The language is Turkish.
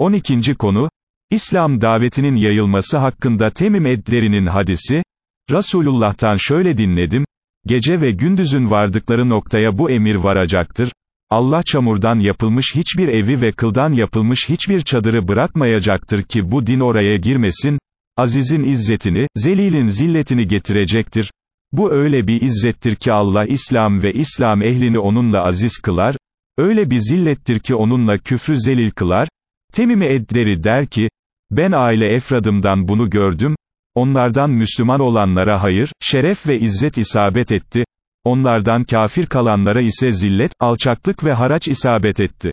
12. konu, İslam davetinin yayılması hakkında Temim Edleri'nin hadisi, Resulullah'tan şöyle dinledim, gece ve gündüzün vardıkları noktaya bu emir varacaktır, Allah çamurdan yapılmış hiçbir evi ve kıldan yapılmış hiçbir çadırı bırakmayacaktır ki bu din oraya girmesin, azizin izzetini, zelilin zilletini getirecektir, bu öyle bir izzettir ki Allah İslam ve İslam ehlini onunla aziz kılar, öyle bir zillettir ki onunla küfrü zelil kılar, Temimi Edleri der ki, ben aile efradımdan bunu gördüm, onlardan Müslüman olanlara hayır, şeref ve izzet isabet etti, onlardan kafir kalanlara ise zillet, alçaklık ve haraç isabet etti.